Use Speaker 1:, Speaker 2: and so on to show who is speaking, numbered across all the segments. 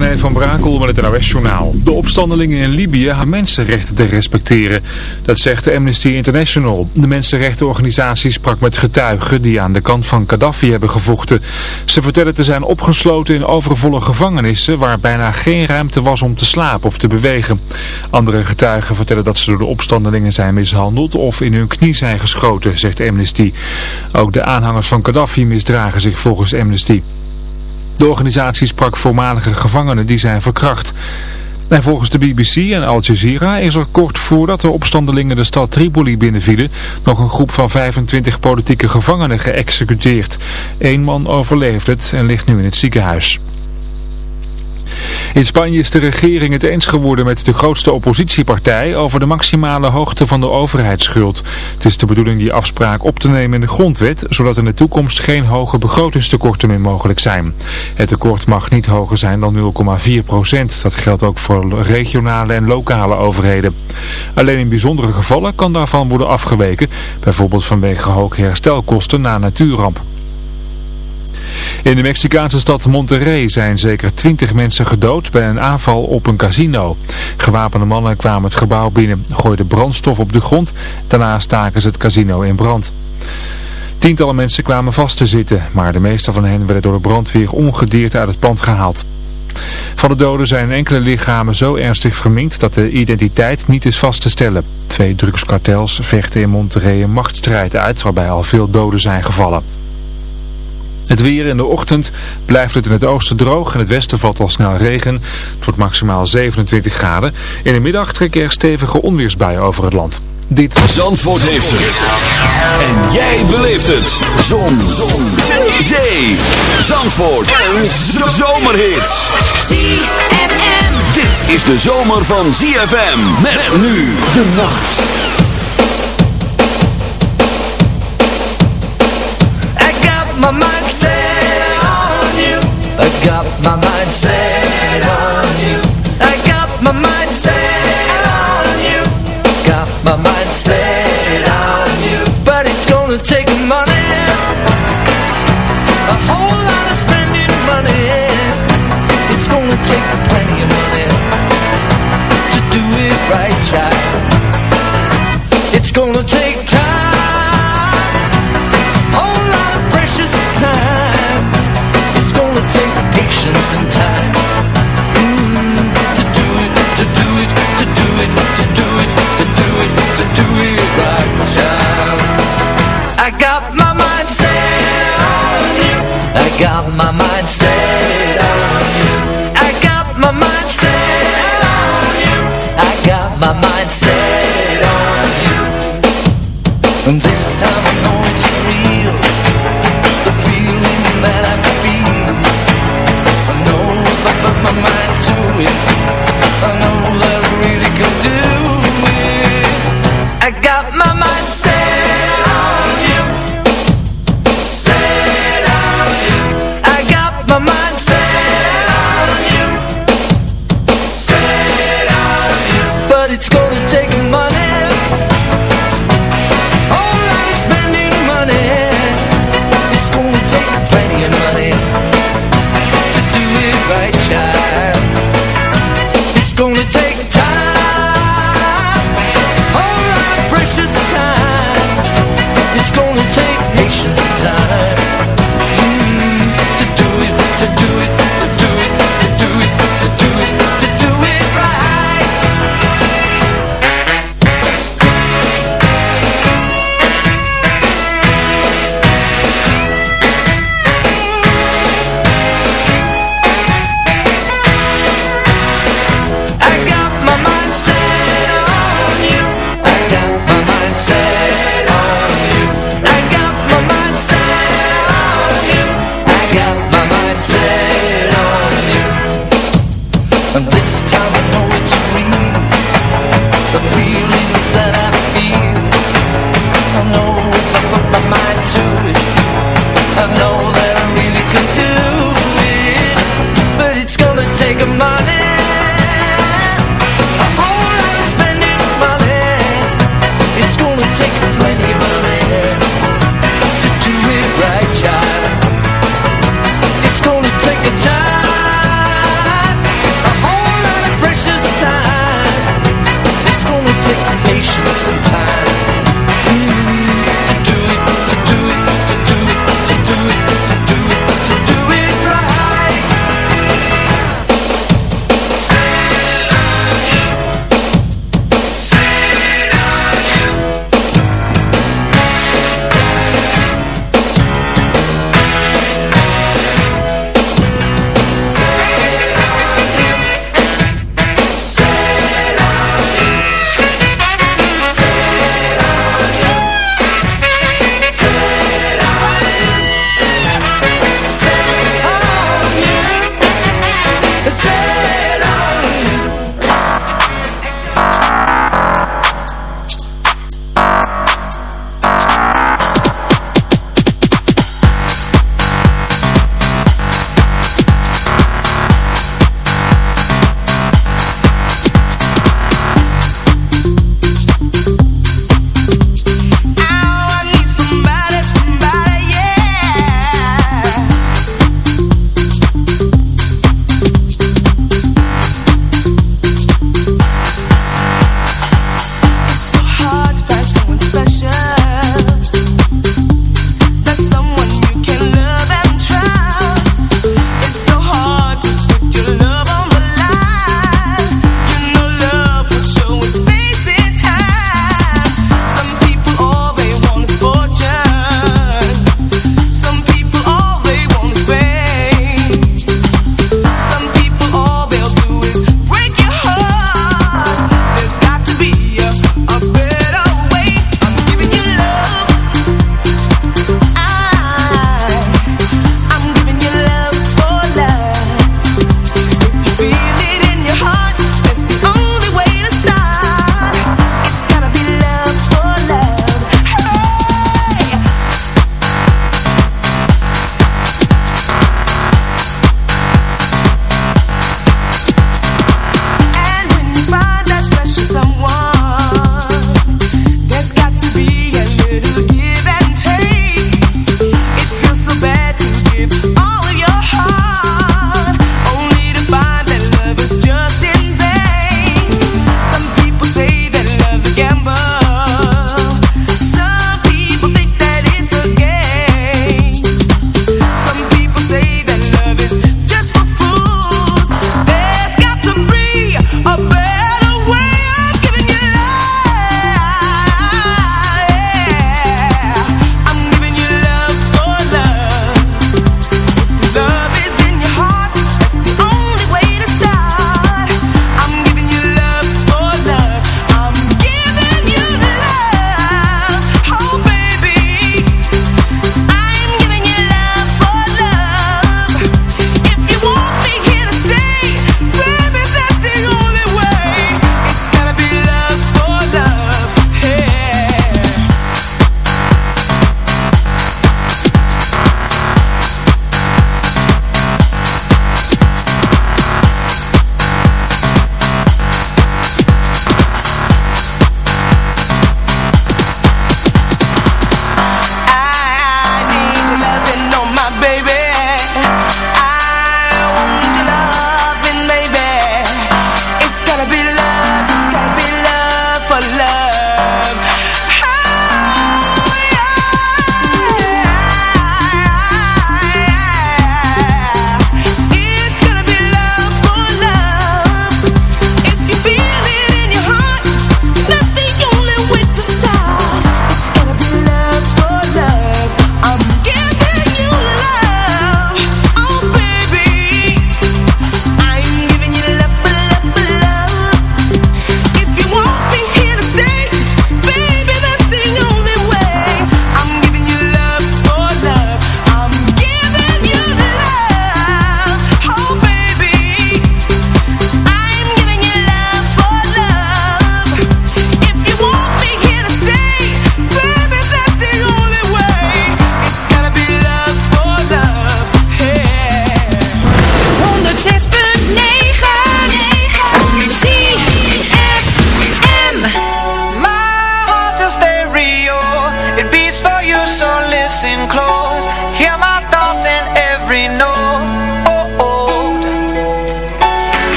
Speaker 1: Van Brakel met het NOS-journaal. De opstandelingen in Libië hebben mensenrechten te respecteren. Dat zegt de Amnesty International. De mensenrechtenorganisatie sprak met getuigen die aan de kant van Gaddafi hebben gevochten. Ze vertellen te zijn opgesloten in overvolle gevangenissen waar bijna geen ruimte was om te slapen of te bewegen. Andere getuigen vertellen dat ze door de opstandelingen zijn mishandeld of in hun knie zijn geschoten, zegt Amnesty. Ook de aanhangers van Gaddafi misdragen zich volgens Amnesty. De organisatie sprak voormalige gevangenen die zijn verkracht. En volgens de BBC en Al Jazeera is er kort voordat de opstandelingen de stad Tripoli binnenvielen nog een groep van 25 politieke gevangenen geëxecuteerd. Eén man overleefde het en ligt nu in het ziekenhuis. In Spanje is de regering het eens geworden met de grootste oppositiepartij over de maximale hoogte van de overheidsschuld. Het is de bedoeling die afspraak op te nemen in de grondwet, zodat in de toekomst geen hoge begrotingstekorten meer mogelijk zijn. Het tekort mag niet hoger zijn dan 0,4 procent. Dat geldt ook voor regionale en lokale overheden. Alleen in bijzondere gevallen kan daarvan worden afgeweken, bijvoorbeeld vanwege hoge herstelkosten na natuurramp. In de Mexicaanse stad Monterrey zijn zeker 20 mensen gedood bij een aanval op een casino. Gewapende mannen kwamen het gebouw binnen, gooiden brandstof op de grond. Daarna staken ze het casino in brand. Tientallen mensen kwamen vast te zitten, maar de meeste van hen werden door de brandweer ongedeerd uit het pand gehaald. Van de doden zijn enkele lichamen zo ernstig verminkt dat de identiteit niet is vast te stellen. Twee drugskartels vechten in Monterrey een machtsstrijd uit waarbij al veel doden zijn gevallen. Het weer in de ochtend blijft het in het oosten droog. In het westen valt al snel regen. Het wordt maximaal 27 graden. In de middag trekken er stevige onweersbuien over het land.
Speaker 2: Dit... Zandvoort heeft het. En jij beleeft het. Zon. Zon. Zee. Zee. Zandvoort. Een zomerhit.
Speaker 3: ZFM.
Speaker 2: Dit is de zomer van ZFM. Met nu de nacht.
Speaker 4: my mind got my mind set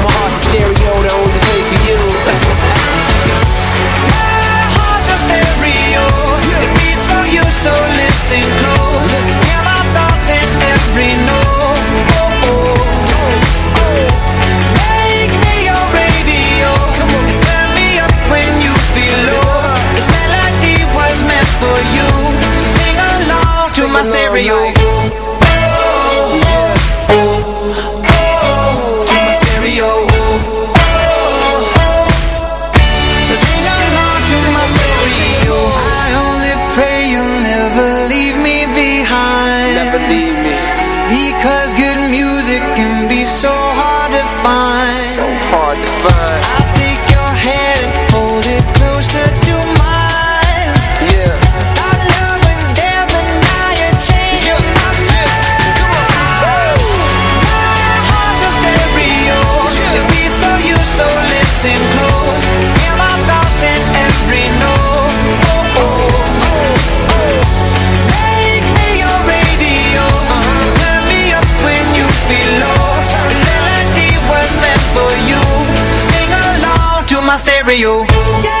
Speaker 5: heart's a stereo, the
Speaker 6: stereo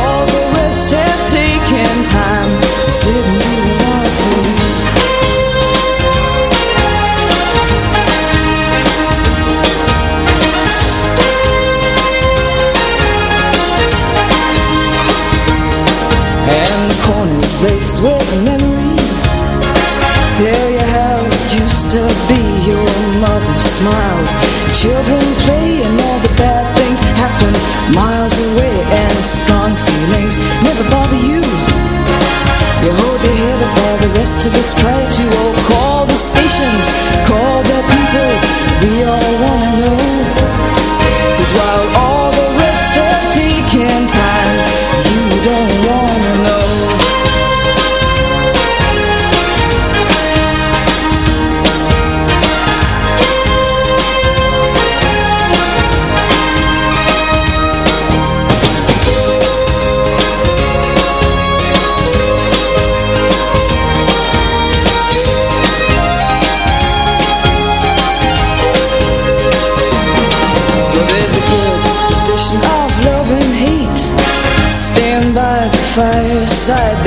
Speaker 7: to this trade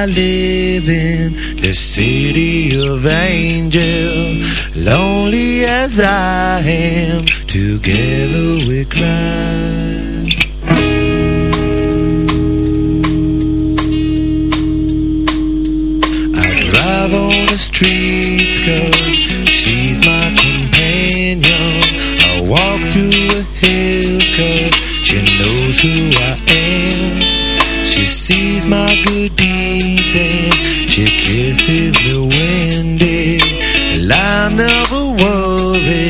Speaker 8: I live in, the city of angels. Lonely as I am, together we cry. I drive on the streets cause she's my companion. I walk through the hills cause she knows who I am. She sees my good deeds she kisses the day. And I never worry,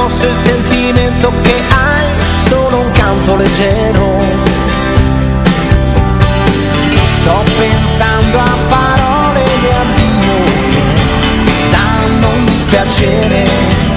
Speaker 6: mosso il sentimento che hai, solo un canto leggero. Sto pensando a parole di addio che danno un dispiacere.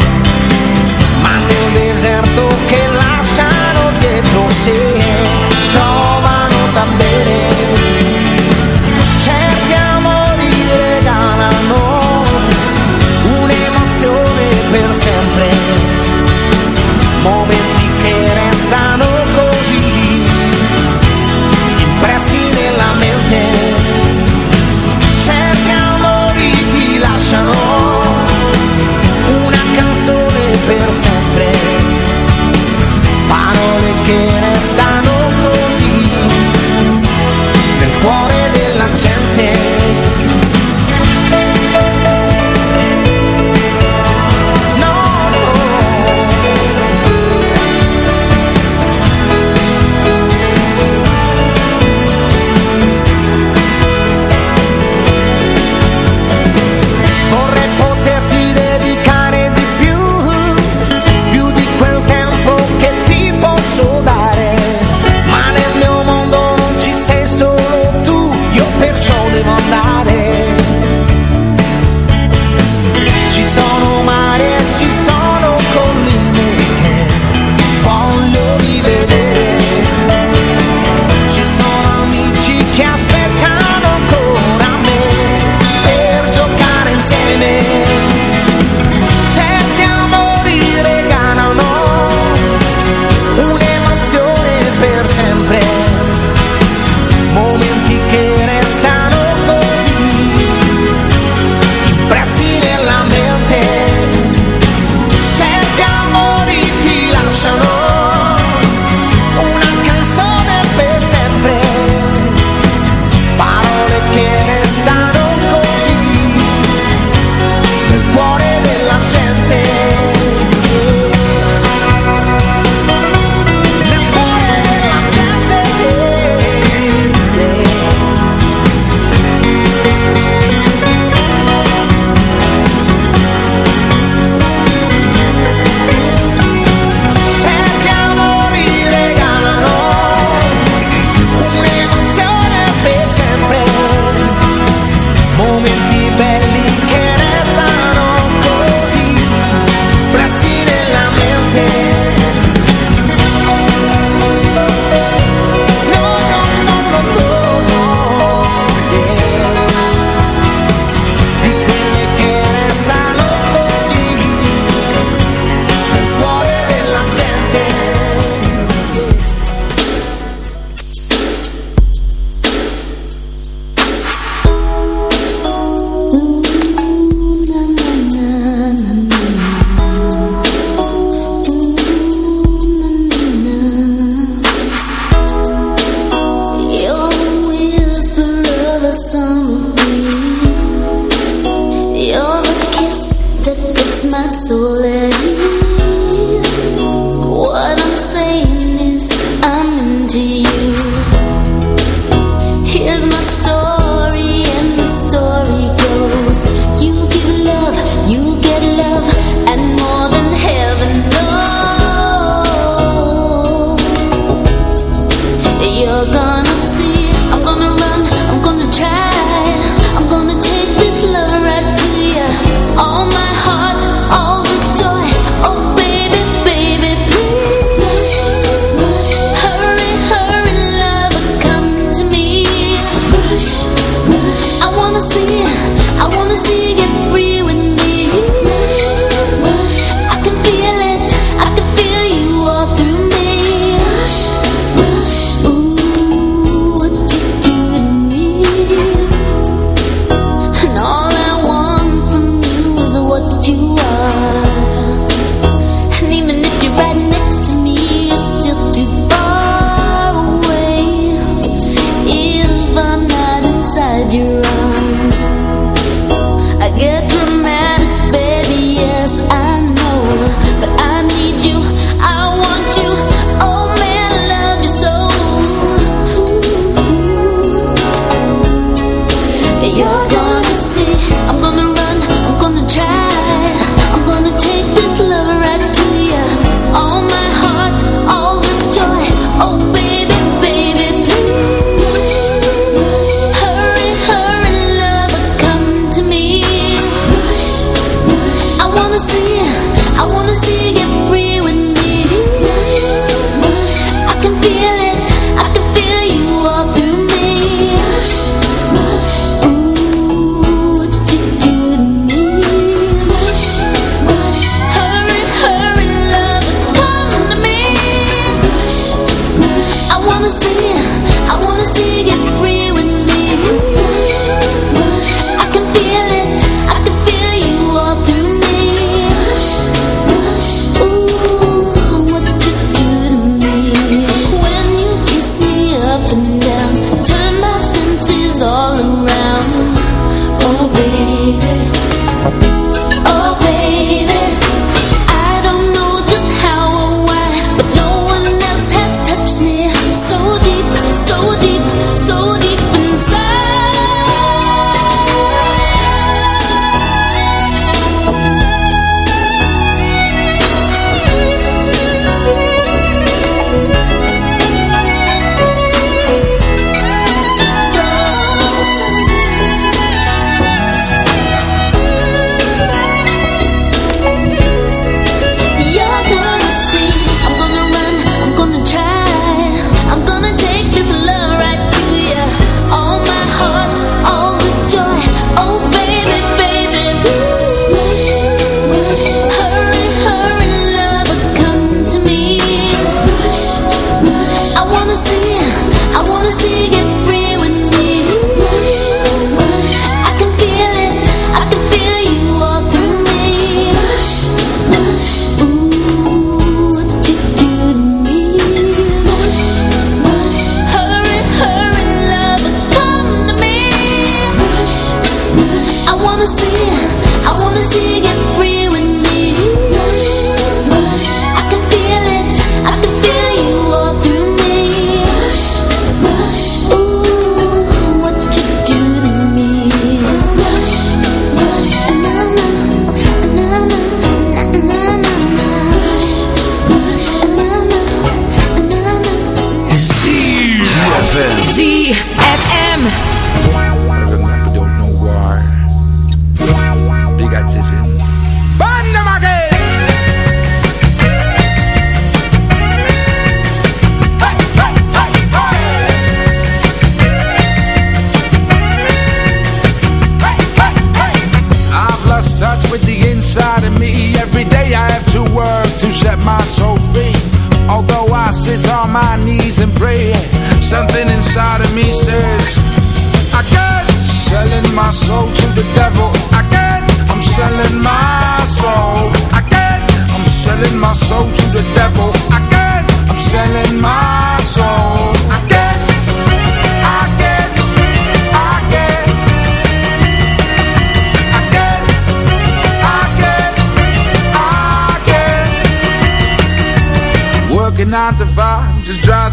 Speaker 9: You're gonna see, I'm gonna